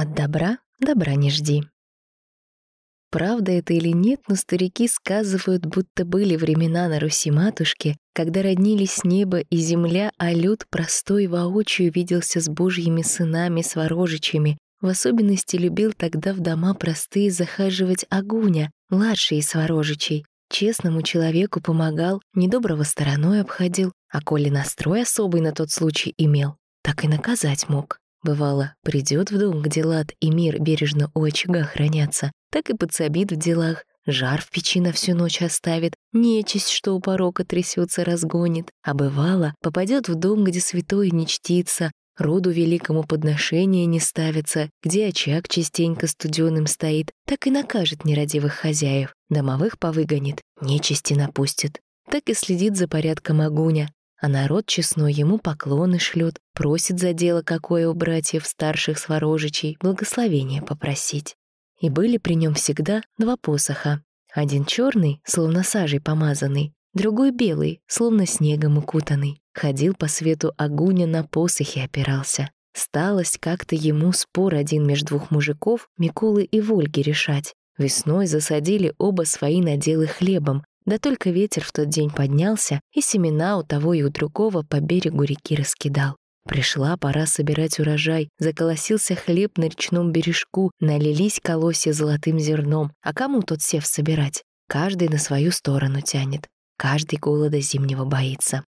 От добра добра не жди. Правда это или нет, но старики сказывают, будто были времена на Руси-матушке, когда роднились небо и земля, а люд простой воочию виделся с божьими сынами, сворожичами. В особенности любил тогда в дома простые захаживать Агуня, младший из сворожичей. Честному человеку помогал, недоброго стороной обходил, а коли настрой особый на тот случай имел, так и наказать мог. Бывало, придет в дом, где лад и мир бережно у очага хранятся, так и подсобит в делах, жар в печи на всю ночь оставит, нечисть, что у порока трясется, разгонит. А бывало, попадет в дом, где святое не чтится, роду великому подношения не ставится, где очаг частенько студеным стоит, так и накажет нерадивых хозяев, домовых повыгонит, нечисти напустит. Так и следит за порядком огуня, а народ честной ему поклоны шлет, просит за дело какое у братьев старших сворожичей благословение попросить. И были при нем всегда два посоха. Один черный, словно сажей помазанный, другой белый, словно снегом укутанный. Ходил по свету огуня на посохе опирался. Сталось как-то ему спор один между двух мужиков, Микулы и Вольги, решать. Весной засадили оба свои наделы хлебом, да только ветер в тот день поднялся, и семена у того и у другого по берегу реки раскидал. Пришла пора собирать урожай, заколосился хлеб на речном бережку, налились колосья золотым зерном. А кому тот сев собирать? Каждый на свою сторону тянет, каждый голода зимнего боится.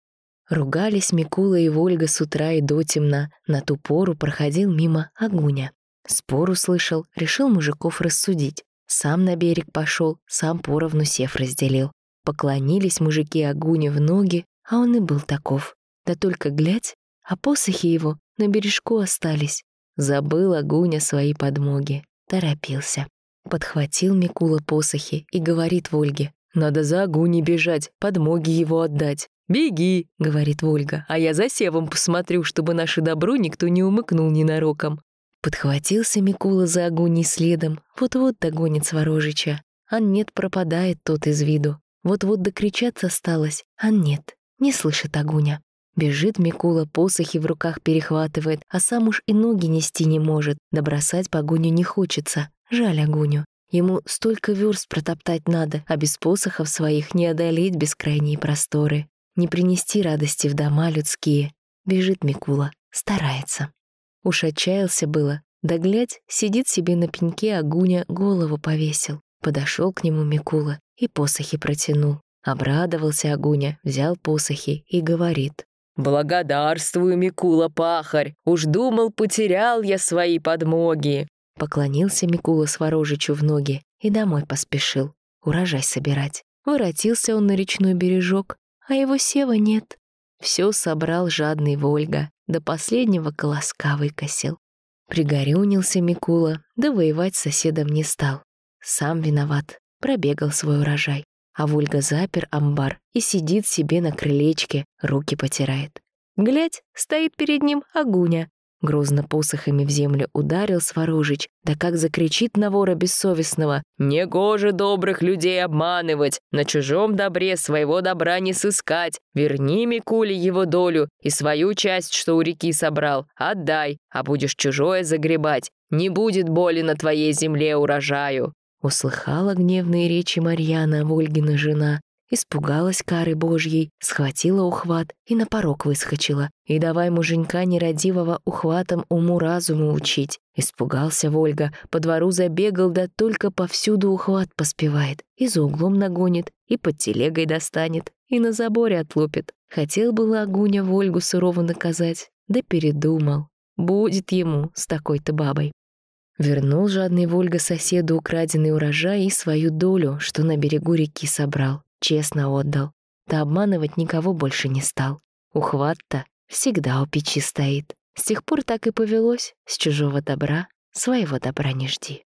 Ругались Микула и Вольга с утра и до темна, на ту пору проходил мимо огуня. Спор услышал, решил мужиков рассудить. Сам на берег пошел, сам поровну сев разделил. Поклонились мужики Агуне в ноги, а он и был таков. Да только глядь, а посохи его на бережку остались. Забыл Агуня свои подмоги, торопился. Подхватил Микула посохи и говорит Вольге, «Надо за Агуней бежать, подмоги его отдать». «Беги», — говорит Вольга, «а я за севом посмотрю, чтобы наше добро никто не умыкнул ненароком». Подхватился Микула за Агуней следом, вот-вот догонит Сворожича. А нет, пропадает тот из виду. Вот-вот докричаться осталось, а нет, не слышит огуня. Бежит Микула, посохи в руках перехватывает, а сам уж и ноги нести не может, да бросать погоню не хочется. Жаль огуню. Ему столько верст протоптать надо, а без посохов своих не одолеть бескрайние просторы, не принести радости в дома людские. Бежит Микула, старается. Уж отчаялся было, да глядь, сидит себе на пеньке огуня, голову повесил. Подошел к нему Микула и посохи протянул. Обрадовался Агуня, взял посохи и говорит. «Благодарствую, Микула, пахарь! Уж думал, потерял я свои подмоги!» Поклонился Микула Сворожичу в ноги и домой поспешил урожай собирать. Воротился он на речной бережок, а его сева нет. Все собрал жадный Вольга, до последнего колоска выкосил. Пригорюнился Микула, да воевать с соседом не стал. Сам виноват, пробегал свой урожай. А Вольга запер амбар и сидит себе на крылечке, руки потирает. Глядь, стоит перед ним огуня. Грозно посохами в землю ударил Сворожич, да как закричит на вора бессовестного. «Негоже добрых людей обманывать, на чужом добре своего добра не сыскать. Верни Микуле его долю и свою часть, что у реки собрал, отдай, а будешь чужое загребать. Не будет боли на твоей земле урожаю». Услыхала гневные речи Марьяна, Ольгина жена, испугалась кары Божьей, схватила ухват и на порог выскочила. И давай муженька нерадивого ухватом уму-разуму учить. Испугался Вольга, по двору забегал, да только повсюду ухват поспевает. И за углом нагонит, и под телегой достанет, и на заборе отлупит. Хотел было Агуня Вольгу сурово наказать, да передумал. Будет ему с такой-то бабой. Вернул жадный Вольга соседу украденный урожай и свою долю, что на берегу реки собрал. Честно отдал. Да обманывать никого больше не стал. Ухват-то всегда у печи стоит. С тех пор так и повелось. С чужого добра своего добра не жди.